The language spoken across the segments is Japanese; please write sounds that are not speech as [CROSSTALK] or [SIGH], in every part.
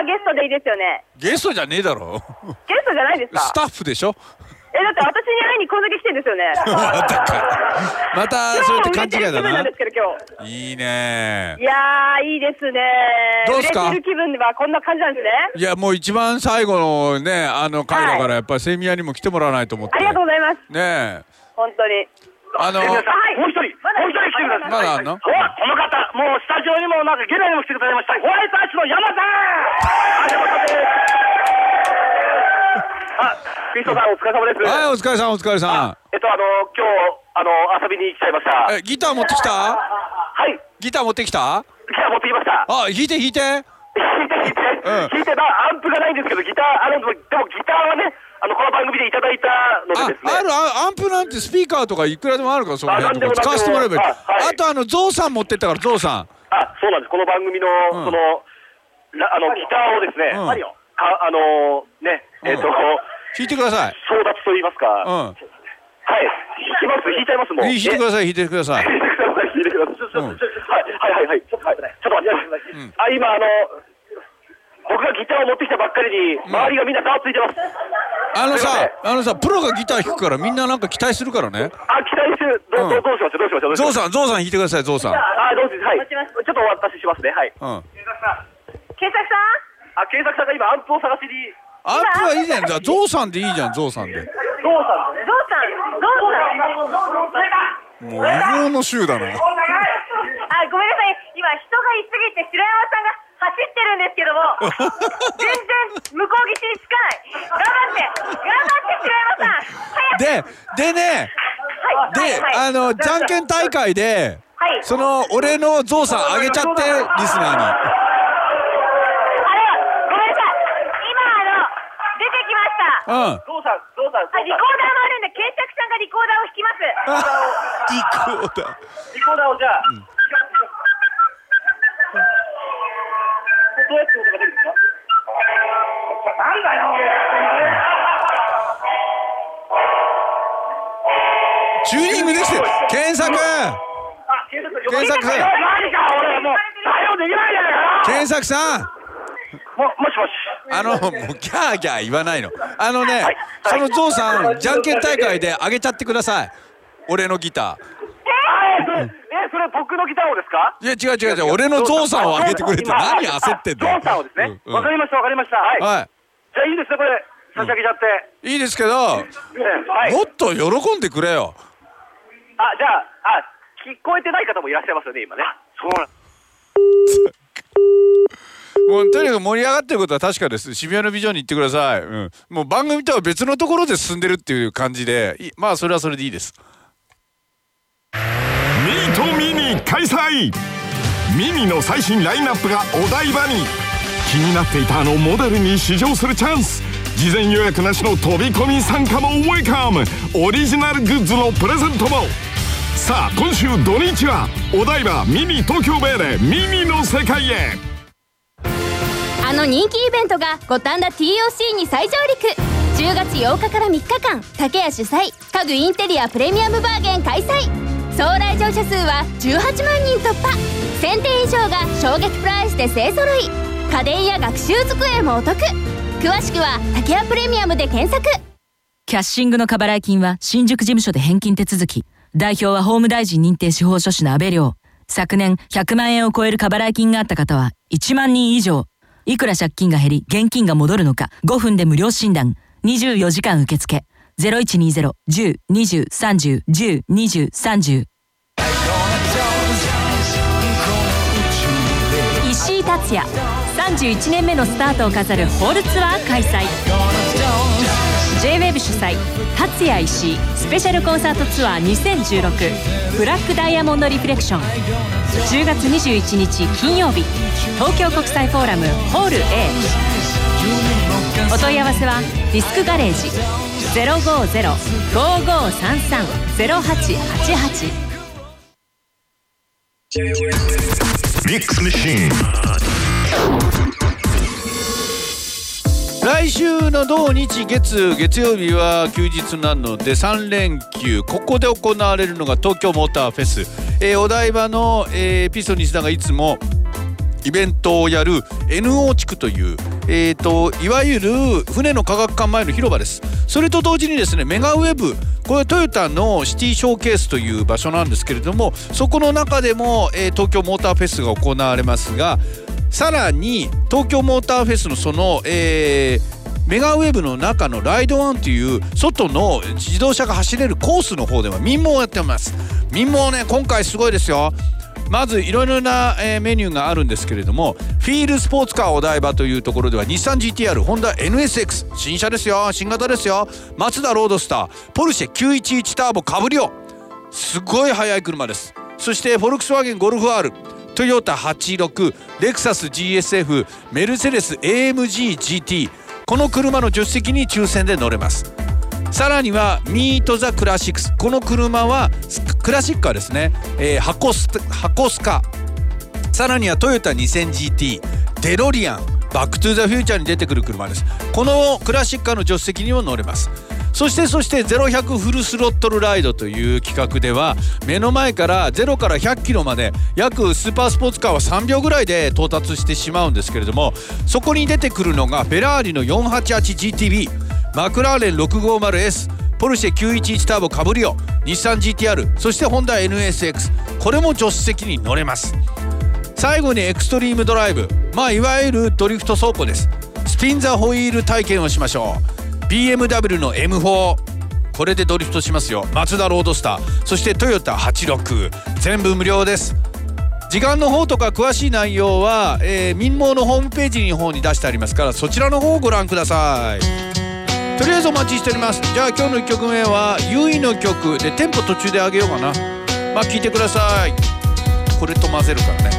はゲストでいいですよね。ゲストじゃねえだろゲストじゃないですかスタッフでしょ？え、だって私に会いにこんだけ来てんですよね。[LAUGHS] またそうやって勘違いだないいね日。いやー、いいですね。どうっすか？気分はこんな感じなんですね。いやもう一番最後のねあの回だからやっぱりセミヤにも来てもらわないと思ってありがとうございます。ねえ本当に。あの皆さんはいもう一人、もう一人来てください。まだあんの？おこの方、もうスタジオにもなんかゲラにも来てくださいました。ホワイトアッシュの山さんあ、山さんです。あ、ピートさんお疲れ様です。はいお疲れさんお疲れさえっと、あの、今日、あの、遊びに来ちゃいました。んえギター持ってきた？はい。ギター持ってきた？ギター持ってきました。あ弾いて弾いて弾いて弾いて、うん弾いて、まあ、アンプがないんですけど、ギター、あの、でもギターはね、あの、この番組でいただいたのあでですね。あるあアンプなんてスピーカーとかいくらでもあるからその辺とか使わせてもらえばいい。あはい。あとあのゾウさん持ってったからゾウさん。あ、そうなんです。この番組の、うん。その、らあの、ギターをですね、うん。かあのね、えっ、と、うん弾いてください。争奪と言いますか、うはい、弾きます、弾いちゃいます？もん。ん弾いてください弾いてください。弾いてください、弾いてください。ちょちょうん。ちょはい、はい、はい、はい。ちょっと待って、ちょっと待って。あ、今、あの、僕がギターを持ってきたばっかりに、周りがみんなざわついてます。あのさあのさプロがギター弾くからみんななんか期待するからねあ、期待してる。どう、どうどうしましょう、どうしましょう。ゾウん。さんゾウさん弾いてくださいゾウさんあ、どうしはい。ちょっとお渡ししますね、はい。うん検索さん？あ、検索さんが今、アンプを探しに、アンプはいいじゃんじゃあゾウさんでいいじゃんゾウさんでどうさん。ゾウさん、ゾウさん。もう異様の週だなあ、ごめんなさい。今、人がいすぎて、白山さんが走ってるんですけども、全然向こう岸につかない。頑張って、頑張って、白山さん。早く。ででねはい、で、はい、はい。あのじゃんけん大会ではい。その俺のゾウさんあげちゃってリスナーにあれ、ごめんなさい。今、あの、出てきました。うんどうさん、どうさん。あリコーダーもあるんで、検索さんがリコーダーを弾きます。リコーダーリコーダーをじゃあ、どうやって音が出るんですかなんだよチューニングできてる検索あ、検索検索マジか俺もう対応できないじゃないか検索さんももしもし。あのもうギャーギャー言わないの。あのねはい。そのゾウさんじゃんけん大会であげちゃってください。俺のギタあえそれえそれ僕のギターをですか？ーいや違う違う違う。俺のゾウさんをあげてくれて何焦ってんだよゾウさんをですね。わかりましたわかりました。はい。はじゃあいいですねこれ。差し上げちゃって。いいいですけどねはい。もっと喜んでくれよ。あじゃああ聞こえてない方もいらっしゃいますよね今ね。そうなん [LAUGHS] もうとにかく盛り上がってることは確かです。渋谷のビジョンに行ってください、うん、もう番組とは別のところで進んでるっていう感じでいまあそれはそれでいいです。ミートミニ開催ミニの最新ラインナップがお台場に気になっていたあのモデルに試乗するチャンス。事前予約なしの飛び込み参加もウェカム。オリジナルグッズのプレゼントも。さあ今週土日はお台場ミニ東京ベイでミニの世界へ。あの人気イベントが五反田 TOC に再上陸。10月8日から3日間竹谷主催家具インテリアプレミアムバーゲン開催。総来場者数は18万人突破1000点以上が衝撃プライスで勢ぞろい家電や学習机もお得詳しくは竹谷プレミアムで検索キャッシングの過払い金は新宿事務所で返金手続き。代表は法務大臣認定司法書士の安倍亮。昨年100万円を超える過払い金があった方は1万人以上。いくら借金が減り現金が戻るのか5分で無料診断。24時間受付。0120-10-20-30-10-20-30井達也。31年目のスタートを飾るホールツアー開催。J-WEB 主催達也石井スペシャルコンサートツアー2016ブラックダイヤモンドリフレクション。10月21日金曜日。東京国際フォーラムホール A お問い合わせはディスクガレージ。050-5533-0888ミックスミシン来週の土日月月曜日は休日なので3連休。ここで行われるのが東京モーターフェス、えーお台場の、えーピスト西田がいつもイベントをやる NO 地区という、えー、といわゆる船の科学館前の広場です。それと同時にですねメガウェブこれはトヨタのシティショーケースという場所なんですけれどもそこの中でも、えー東京モーターフェスが行われますがさらに東京モーターフェスのその、えーメガウェブの中のライドワンという外の自動車が走れるコースの方では民網をやってます。民網ね今回すごいですよ。まずいろいろな、えーメニューがあるんですけれどもフィールスポーツカーお台場というところでは日産 GTR ホンダ NSX 新車ですよ新型ですよマツダロードスターポルシェ911ターボカブリオすごい速い車です。そしてフォルクスワーゲンゴルフ R トヨタ86レクサス GSF メルセデス AMGGT この車の助手席に抽選で乗れます。さらにはミート・ザ・クラシックス。この車はクラシックはですね、えー、箱ス箱スカ。さらにはトヨタ 2000GT デロリアン。バック・トゥ・ザ・フューチャーに出てくる車です。このクラシッカーの助手席にも乗れます。そしてそして0100フルスロットルライドという企画では目の前から0から100キロまで約スーパースポーツカーは3秒ぐらいで到達してしまうんですけれどもそこに出てくるのがフェラーリの 488GTB マクラーレン 650S ポルシェ911ターボカブリオ日産 GTR そしてホンダ NSX これも助手席に乗れます。最後にエクストリームドライブまあいわゆるドリフト走行です。スピンザホイール体験をしましょう。BMW の M4 これでドリフトしますよ。マツダロードスターそしてトヨタ86全部無料です。時間の方とか詳しい内容は、えー民網のホームページの方に出してありますからそちらの方をご覧ください。とりあえずお待ちしております。じゃあ今日の1曲目はユイの曲でテンポ途中で上げようかな。まあ聞いてください。これと混ぜるからね。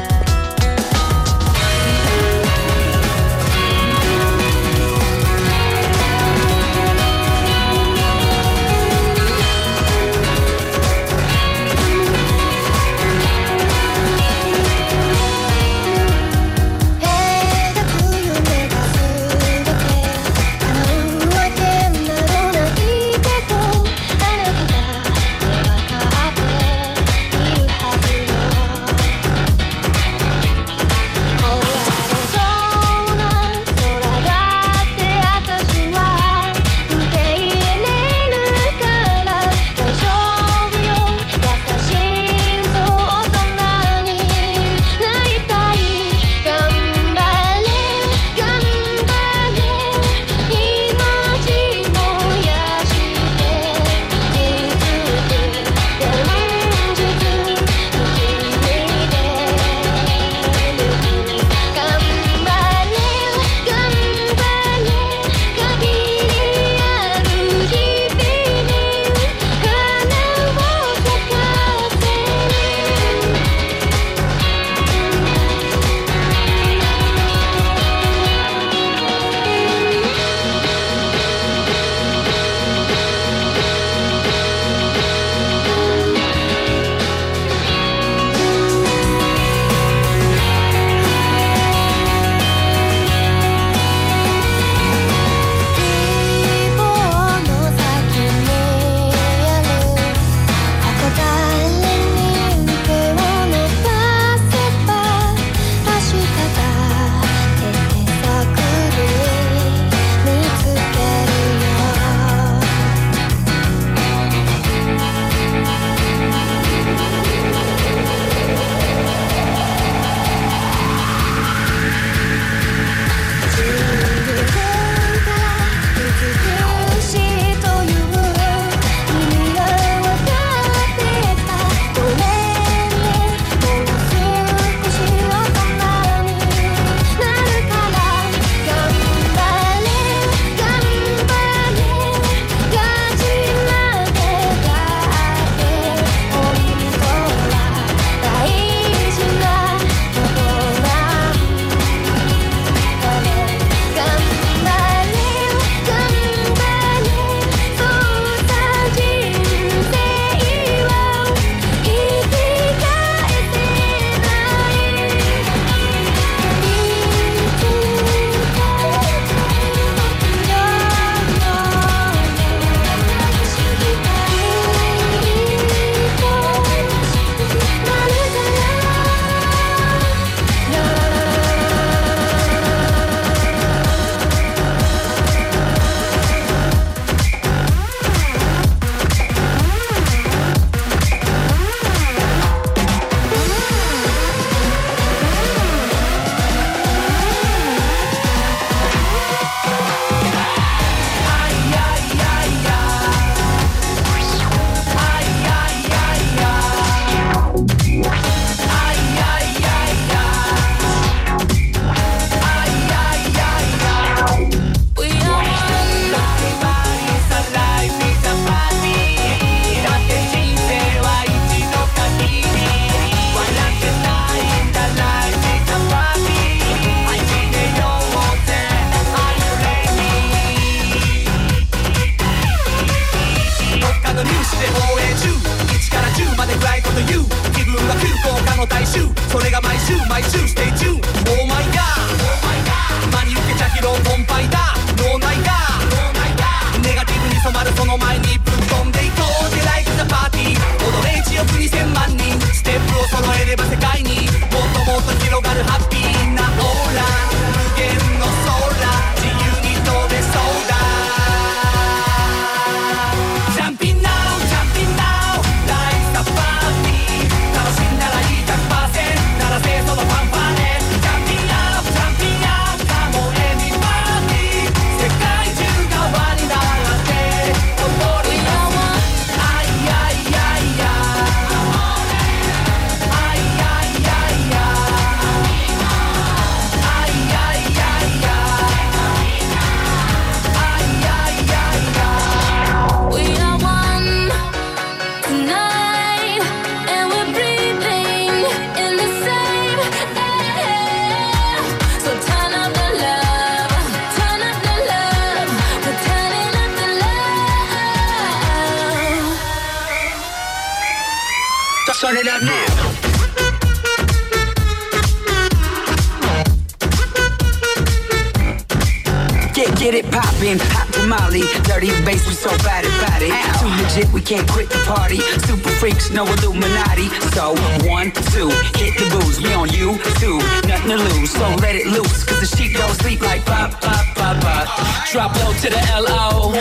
Can't quit the party. Super freaks, no Illuminati. So, one, two, hit the booze. We on you, two, nothing to lose So let it loose, cause the sheep don't sleep like pop, pop, pop, pop. Drop low to the L-O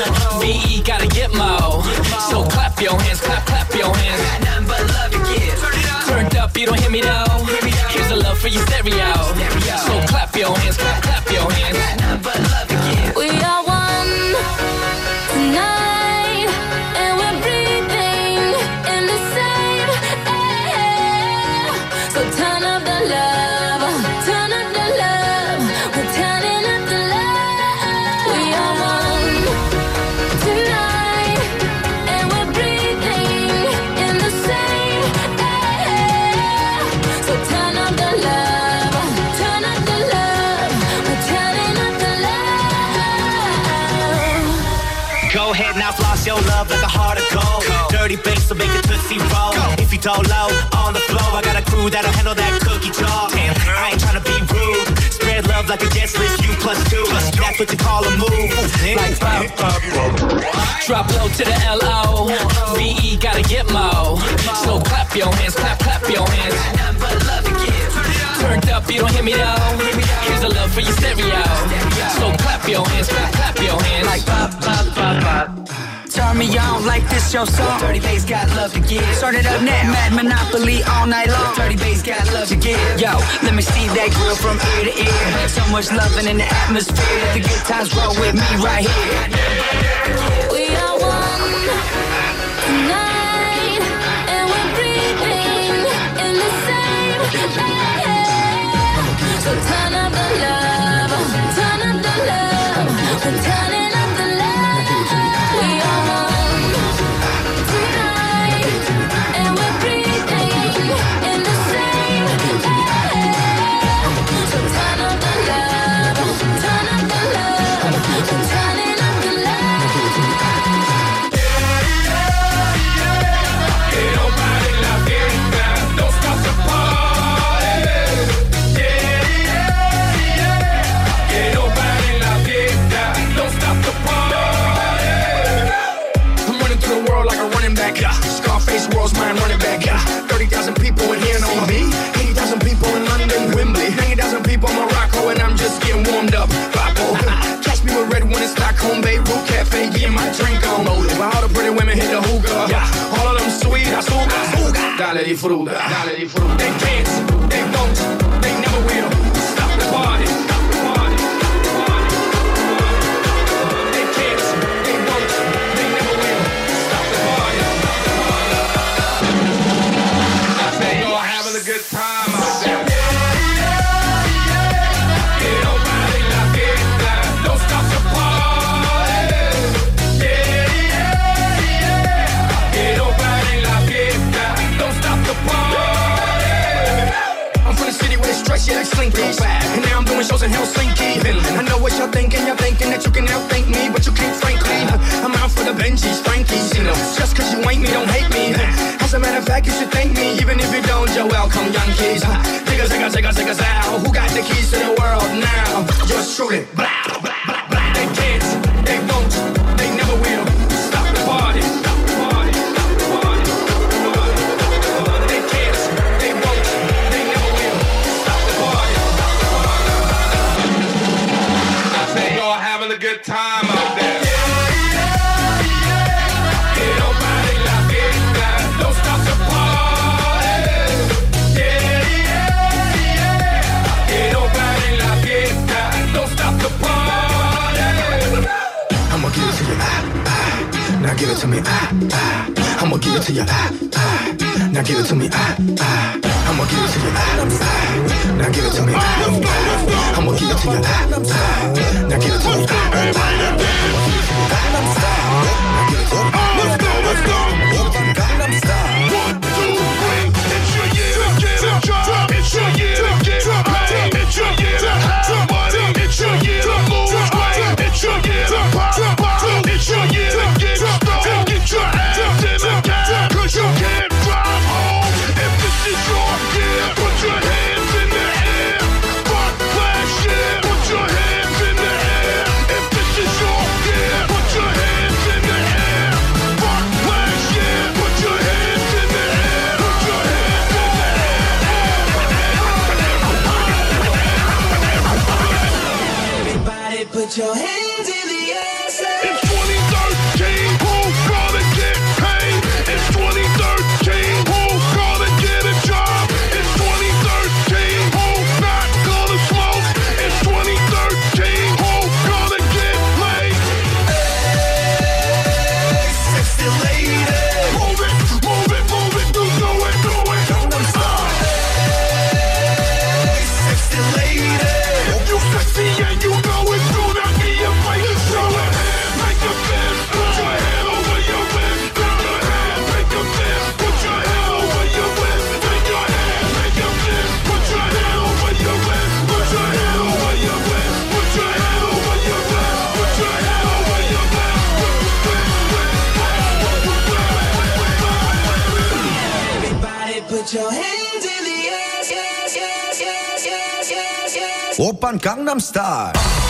V-E gotta get mo. So clap your hands, clap, clap your hands. Nothing but love to give. Turned up, you don't hear me though. Here's the love for your stereo. So clap your roll. If low on the floor, I got a crew that'll handle that cookie jar. Damn, I ain't tryna be rude. Spread love like a guest list, you plus two. That's what you call a move. Like pop, pop, Drop low to the L-O V-E gotta get mo So clap your hands, clap, clap your hands to Turned up, you don't hear me though Here's the love for your stereo So clap your hands, clap, clap your hands like this your song. Dirty bass got love to give. Start it up now. Mad Monopoly all night long. Dirty bass got love to give. Yo, let me see that grill from ear to ear. So much loving in the atmosphere. Let the good times roll with me right here. We are one tonight, and we're breathing in the same air. So turn up the love, turn up the love, we're back. Scarface world's mine running back. Yeah. 30,000 people in here know me. 80,000 people in London, Wembley. 90,000 people in Morocco, and I'm just getting warmed up. Vapo. Catch me with red one in Stockholm, Beirut Cafe, getting my drink on. While all the pretty women hit the hookah. All of them sweet, I Dale di fruta, dale di fruta. In Helsinki. I know what y'all thinking. Y'all thinking that you can outthink me, but you can't, frankly. I'm out for the Benjis, Frankies. You know, just cause you ain't me, don't hate me. As a matter of fact, you should thank me, even if you don't. You're welcome, young kids. Digga, digga, digga, digga, out. Who got the keys to the world now? Just shoot it. Blah, blah, blah, blah. They can't, they won't, ah. Now give it to me, ah, ah. I'ma give it to you, ah, ah. Now give it to me, ah, ah. I'ma give it to you, ah, ah. Now give it to me, ah, ah. I'ma give it to you, ah, ah. Now give it to me, ah, ah. Put van Gangnam Style.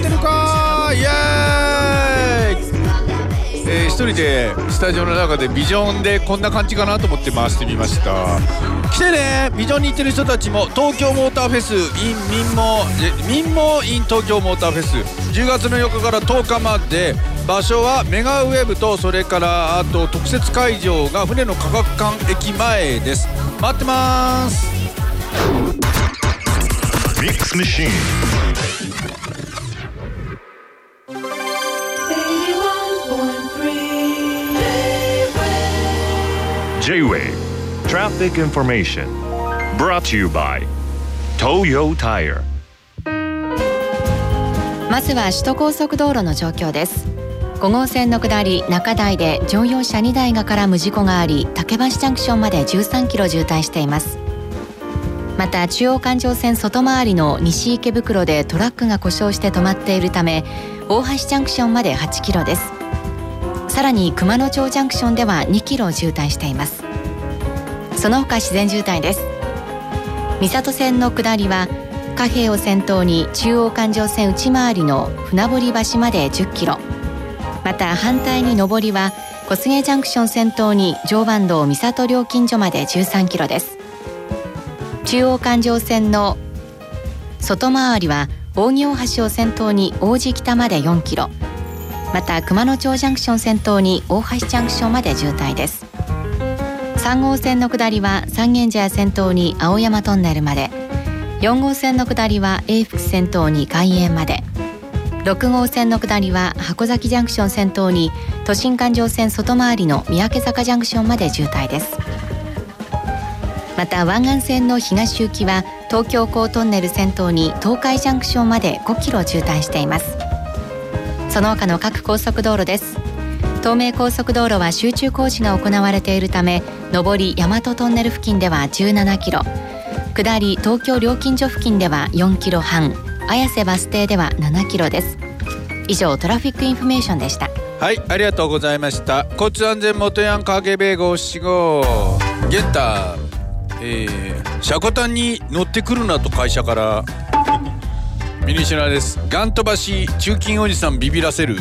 ってるかイエーイ。えー、一人でスタジオの中でビジョンでこんな感じかなと思って回してみました。来てね。ビジョンに行ってる人たちも東京モーターフェス in 民モ民モ in 東京モーターフェス。10月の4日から10日まで。場所はメガウェブとそれからあと特設会場が船の科学館駅前です。待ってます。ミッ J-Wave Traffic Information. Brought to you by Toyo Tire. まずは首都高速道路の状況です。5号線の下り中台で乗用車2台が絡む事故があり竹橋ジャンクションまで13キロ渋滞しています。また中央環状線外回りの西池袋でトラックが故障して止まっているため大橋ジャンクションまで8キロです。さらに熊野町ジャンクションでは2キロ渋滞しています。その他自然渋滞です。三郷線の下りは貨幣を先頭に中央環状線内回りの船堀橋まで10キロ。また反対に上りは小菅ジャンクション先頭に常磐道三郷料金所まで13キロです。中央環状線の外回りは扇大橋を先頭に王子北まで4キロ。また熊野町ジャンクション先頭に大橋ジャンクションまで渋滞です。3号線の下りは三軒茶屋先頭に青山トンネルまで。4号線の下りは永福先頭に外苑まで。6号線の下りは箱崎ジャンクション先頭に都心環状線外回りの三宅坂ジャンクションまで渋滞です。また湾岸線の東行きは東京港トンネル先頭に東海ジャンクションまで5キロ渋滞しています。その他の各高速道路です。東名高速道路は集中工事が行われているため上り大和トンネル付近では17キロ下り東京料金所付近では4キロ半綾瀬バス停では7キロです。以上トラフィックインフォメーションでした。はいありがとうございました。交通安全元ヤン影米号七号。ゲッターえー、シャコタンに乗ってくるなと会社からミニシュナです。ガン飛ばし中金おじさんビビらせる。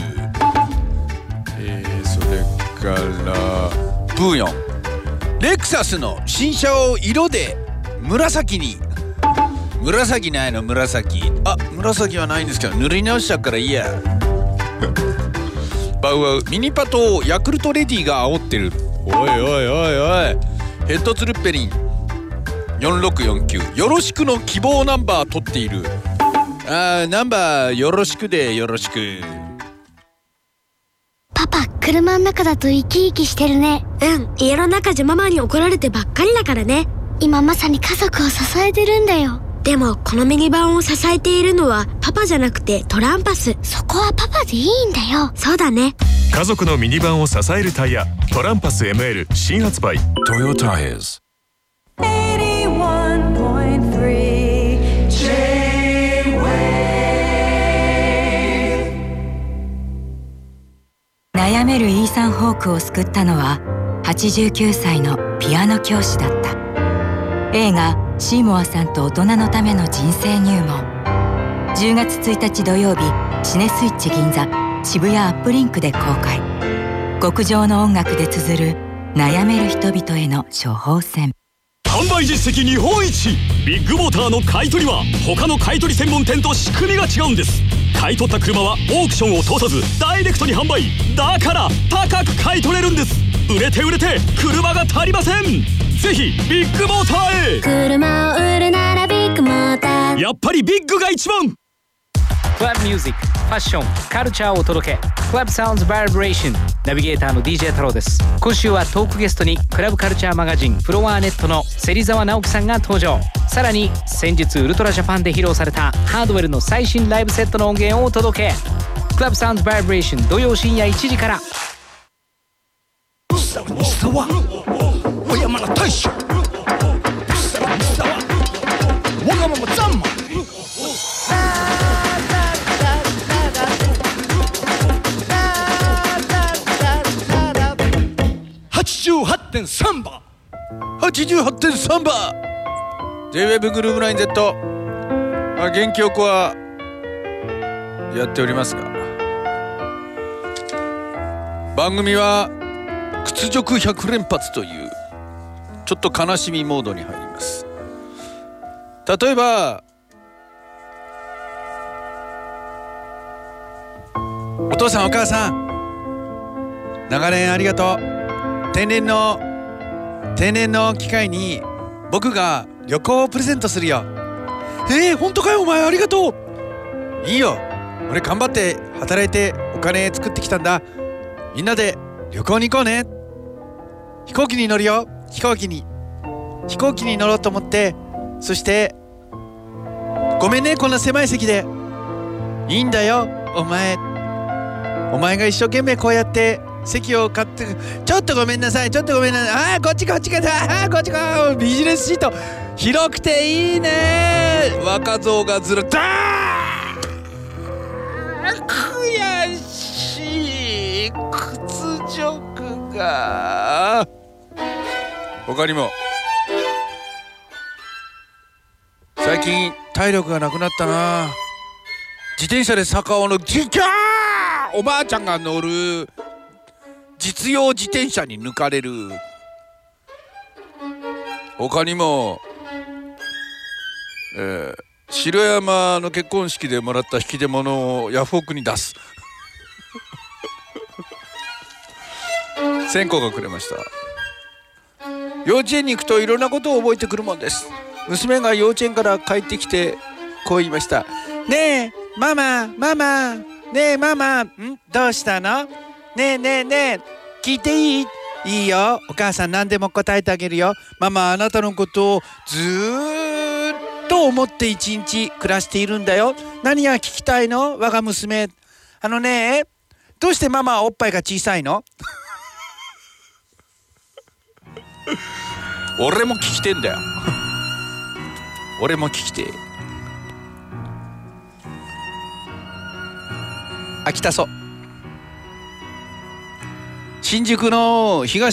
えー、それからブーヨン。レクサスの新車を色で紫に。紫ないの紫。あ紫はないんですけど塗り直しちゃうからいいや。バウワウ。ミニパトをヤクルトレディが煽ってる。おいおいおいおい。ヘッドツルッペリン。4649よろしくの希望ナンバー取っている。あーナンバーよろしくでよろしくパパ、車の中だと生き生きしてるね。うん、家の中じゃママに怒られてばっかりだからね。今まさに家族を支えてるんだよ。でも、このミニバンを支えているのはパパじゃなくてトランパス。そこはパパでいいんだよ。そうだね。家族のミニバンを支えるタイヤトランパス ML 新発売トヨタイズ悩めるイーサン・ホークを救ったのは89歳のピアノ教師だった。映画「シーモアさんと大人のための人生入門」10月1日土曜日シネスイッチ銀座渋谷アップリンクで公開。極上の音楽で綴る悩める人々への処方箋。販売実績日本一。ビッグモーターの買い取りは他の買い取り専門店と仕組みが違うんです。買い取った車はオークションを通さずダイレクトに販売。だから高く買い取れるんです。売れて売れて車が足りません。ぜひビッグモーターへ。車を売るならビッグモーター。やっぱりビッグが一番クラブミュージックファッションカルチャーをお届け。クラブサウンズバイブレーションナビゲーターの DJ 太郎です。今週はトークゲストにクラブカルチャーマガジンフロアネットの芹沢直樹さんが登場。さらに先日ウルトラジャパンで披露されたハードウェルの最新ライブセットの音源をお届け。クラブサウンズバイブレーション土曜深夜1時から。三沢小山の大将。三沢わがままざんま88.3番88.3番 JWEB グループライン Z あ元気よくはやっておりますが。番組は屈辱100連発というちょっと悲しみモードに入ります。例えばお父さんお母さん。長年ありがとう。定年の定年の機会に僕が旅行をプレゼントするよ。えー、本当かよお前ありがとう。いいよ。俺頑張って働いてお金作ってきたんだ。みんなで旅行に行こうね。飛行機に乗るよ。飛行機に。飛行機に乗ろうと思って。そしてごめんねこんな狭い席で。いいんだよお前。お前が一生懸命こうやって席を買ってちょっとごめんなさいちょっとごめんなさいあーこっちこっちかあーこっちかビジネスシート。広くていいね。若造がずるだー悔しい屈辱が他にも最近体力がなくなったな自転車で坂をのギャーおばあちゃんが乗る実用自転車に抜かれる。他にも、えー城山の結婚式でもらった引き出物をヤフオクに出す。[LAUGHS] 線香がくれました。幼稚園に行くといろんなことを覚えてくるもんです。娘が幼稚園から帰ってきてこう言いましたねえママママねえママん？どうしたの？ねえねえねえ聞いていい？いいよ。お母さん何でも答えてあげるよ。ママあなたのことをずーっと思って一日暮らしているんだよ。何が聞きたいの？我が娘。あのねどうしてママはおっぱいが小さいの？[LAUGHS] 俺も聞きてんだよ。俺も聞きてえ。秋田そ新宿の東